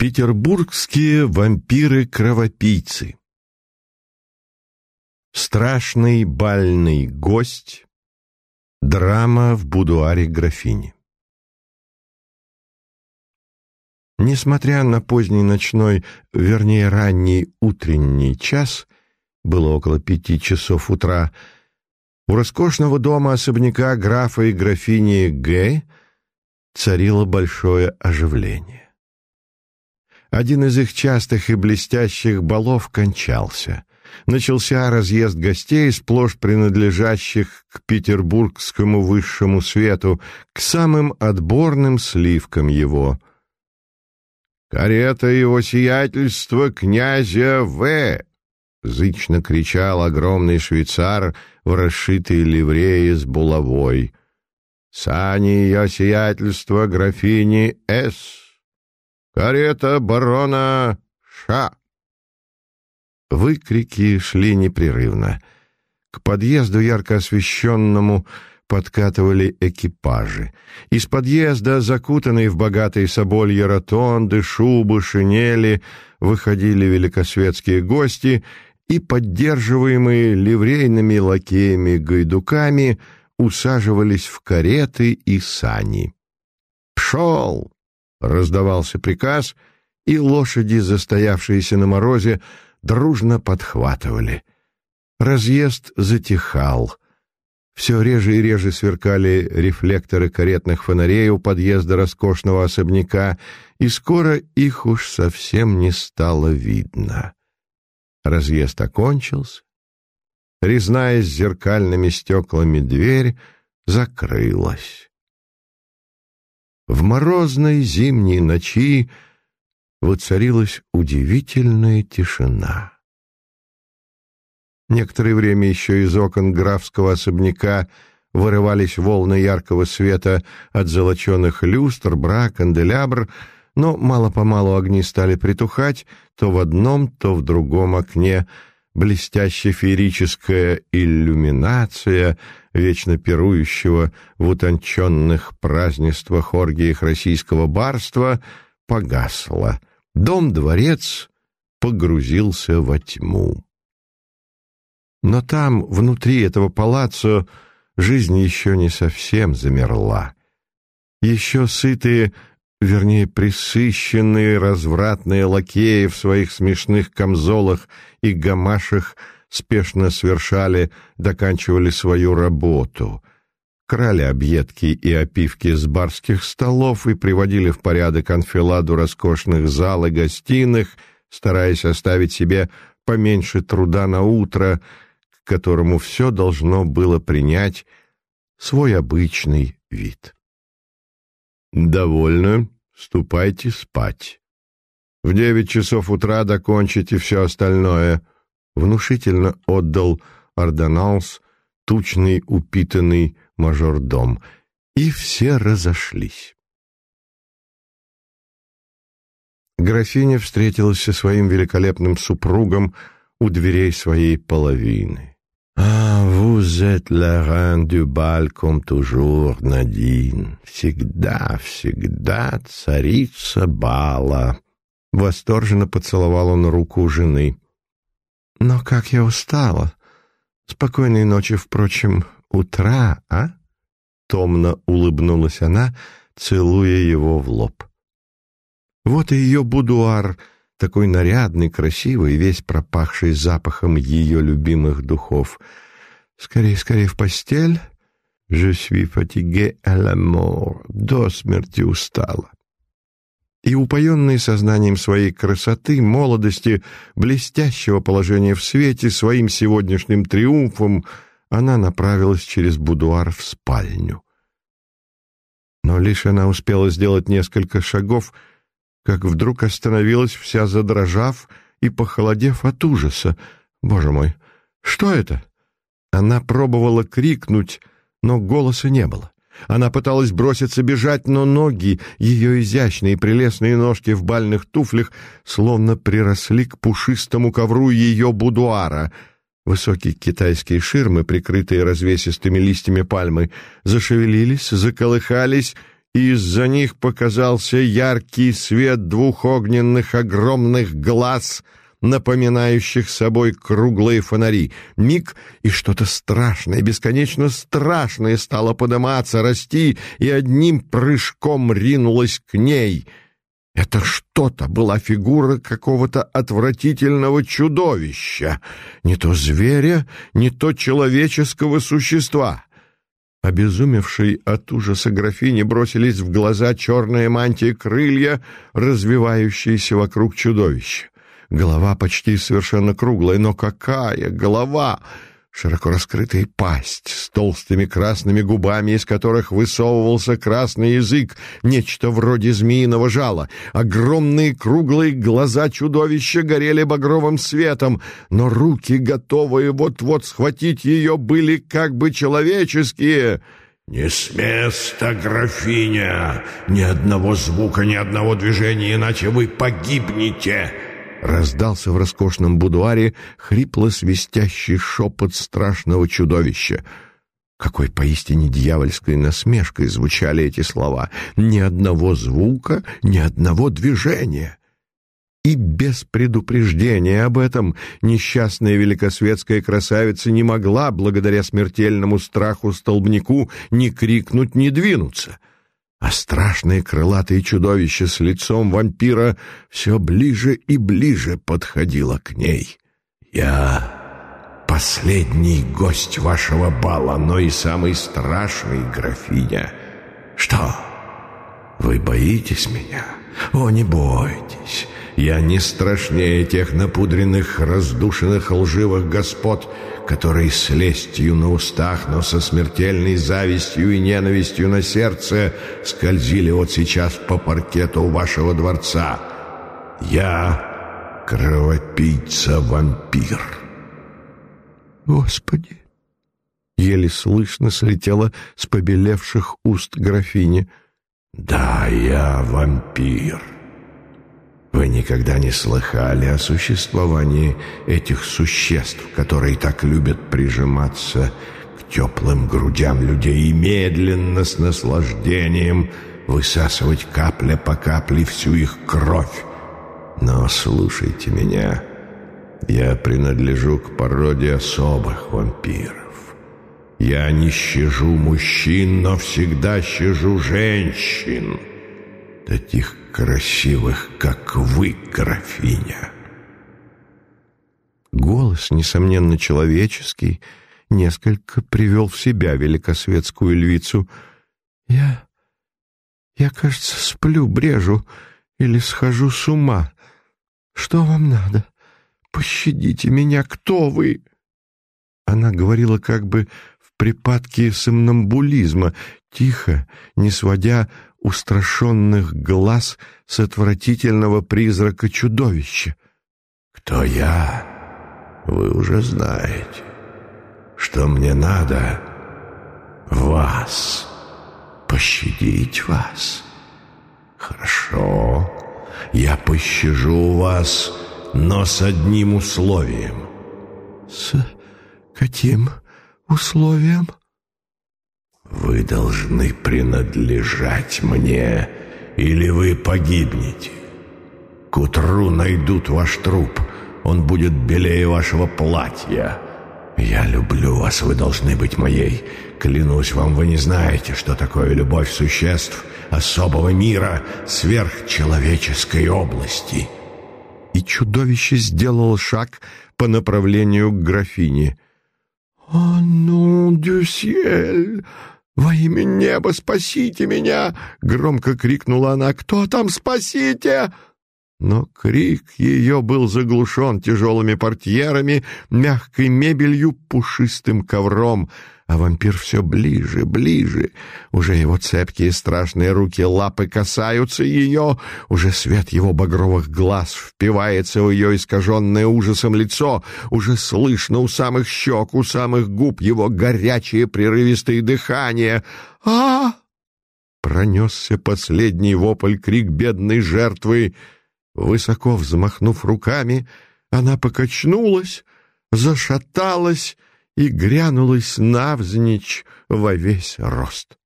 Петербургские вампиры-кровопийцы Страшный бальный гость Драма в будуаре графини Несмотря на поздний ночной, вернее, ранний утренний час, было около пяти часов утра, у роскошного дома особняка графа и графини Г. царило большое оживление. Один из их частых и блестящих балов кончался. Начался разъезд гостей, сплошь принадлежащих к петербургскому высшему свету, к самым отборным сливкам его. «Карета его сиятельства князя В!» — зычно кричал огромный швейцар в расшитой ливреи с булавой. «Сани ее сиятельства графини С!» «Карета барона Ша!» Выкрики шли непрерывно. К подъезду ярко освещенному подкатывали экипажи. Из подъезда, закутанные в богатые соболье ротонды, шубы, шинели, выходили великосветские гости и, поддерживаемые ливрейными лакеями-гайдуками, усаживались в кареты и сани. «Пшел!» Раздавался приказ, и лошади, застоявшиеся на морозе, дружно подхватывали. Разъезд затихал. Все реже и реже сверкали рефлекторы каретных фонарей у подъезда роскошного особняка, и скоро их уж совсем не стало видно. Разъезд окончился. Резная с зеркальными стеклами дверь закрылась. В морозной зимней ночи воцарилась удивительная тишина. Некоторое время еще из окон графского особняка вырывались волны яркого света от золоченых люстр, бра, канделябр, но мало-помалу огни стали притухать то в одном, то в другом окне — блестящая феерическая иллюминация, вечно пирующего в утонченных празднествах оргиях российского барства, погасла. Дом-дворец погрузился во тьму. Но там, внутри этого палаццо, жизнь еще не совсем замерла. Еще сытые вернее, присыщенные развратные лакеи в своих смешных камзолах и гамашах спешно свершали, доканчивали свою работу, крали объедки и опивки с барских столов и приводили в порядок анфиладу роскошных зал и гостиных, стараясь оставить себе поменьше труда на утро, к которому все должно было принять свой обычный вид. «Довольно. Ступайте спать. В девять часов утра докончите все остальное», — внушительно отдал ордонаус тучный упитанный мажордом, и все разошлись. Графиня встретилась со своим великолепным супругом у дверей своей половины. «А, vous êtes la reine du toujours, Надин. Всегда, всегда царица бала». Восторженно поцеловал он руку жены. «Но как я устала! Спокойной ночи, впрочем, утра, а?» Томно улыбнулась она, целуя его в лоб. Вот и ее будуар — такой нарядный, красивый, весь пропахший запахом ее любимых духов. «Скорее, скорее в постель. Je suis fatigué à la mort. До смерти устала». И упоенный сознанием своей красоты, молодости, блестящего положения в свете, своим сегодняшним триумфом, она направилась через будуар в спальню. Но лишь она успела сделать несколько шагов — как вдруг остановилась, вся задрожав и похолодев от ужаса. «Боже мой, что это?» Она пробовала крикнуть, но голоса не было. Она пыталась броситься бежать, но ноги, ее изящные прелестные ножки в бальных туфлях, словно приросли к пушистому ковру ее будуара. Высокие китайские ширмы, прикрытые развесистыми листьями пальмы, зашевелились, заколыхались из-за них показался яркий свет двух огненных огромных глаз — напоминающих собой круглые фонари. Миг, и что-то страшное, бесконечно страшное стало подниматься, расти, и одним прыжком ринулось к ней. Это что-то была фигура какого-то отвратительного чудовища, не то зверя, не то человеческого существа. Обезумевшей от ужаса графини бросились в глаза черные мантии крылья, развивающиеся вокруг чудовища. Голова почти совершенно круглая, но какая голова! Широко раскрытая пасть с толстыми красными губами, из которых высовывался красный язык, нечто вроде змеиного жала. Огромные круглые глаза чудовища горели багровым светом, но руки, готовые вот-вот схватить ее, были как бы человеческие — «Не с места, графиня! Ни одного звука, ни одного движения, иначе вы погибнете!» Раздался в роскошном будуаре хрипло-свистящий шепот страшного чудовища. Какой поистине дьявольской насмешкой звучали эти слова. Ни одного звука, ни одного движения. И без предупреждения об этом несчастная великосветская красавица не могла, благодаря смертельному страху столбнику, ни крикнуть, ни двинуться — а страшное крылатое чудовище с лицом вампира все ближе и ближе подходило к ней. «Я последний гость вашего бала, но и самый страшный, графиня. Что, вы боитесь меня? О, не бойтесь!» Я не страшнее тех напудренных, раздушенных, лживых господ, которые с лестью на устах, но со смертельной завистью и ненавистью на сердце скользили вот сейчас по паркету вашего дворца. Я кровопийца-вампир. Господи! Еле слышно слетело с побелевших уст графини. Да, я вампир. Никогда не слыхали о существовании этих существ, которые так любят прижиматься к теплым грудям людей и медленно, с наслаждением высасывать капля по капле всю их кровь. Но слушайте меня, я принадлежу к породе особых вампиров. Я не щажу мужчин, но всегда щажу женщин, таких красивых, как вы, графиня. Голос, несомненно, человеческий, несколько привел в себя великосветскую львицу. «Я... я, кажется, сплю, брежу или схожу с ума. Что вам надо? Пощадите меня, кто вы?» Она говорила как бы в припадке сомнамбулизма, тихо, не сводя устрашенных глаз с отвратительного призрака чудовища. «Кто я? Вы уже знаете. Что мне надо? Вас. Пощадить вас. Хорошо, я пощажу вас, но с одним условием». «С каким условием?» Вы должны принадлежать мне, или вы погибнете. К утру найдут ваш труп, он будет белее вашего платья. Я люблю вас, вы должны быть моей. Клянусь вам, вы не знаете, что такое любовь существ особого мира, сверхчеловеческой области». И чудовище сделало шаг по направлению к графине. «О, ну, дюсьель!» «Во имя неба спасите меня!» — громко крикнула она. «Кто там, спасите!» Но крик ее был заглушен тяжелыми портьерами, мягкой мебелью, пушистым ковром — а вампир все ближе, ближе. Уже его цепкие страшные руки-лапы касаются ее, уже свет его багровых глаз впивается в ее искаженное ужасом лицо, уже слышно у самых щек, у самых губ его горячее прерывистое дыхание. а Пронесся последний вопль-крик бедной жертвы. Высоко взмахнув руками, она покачнулась, зашаталась и грянулась навзничь во весь рост.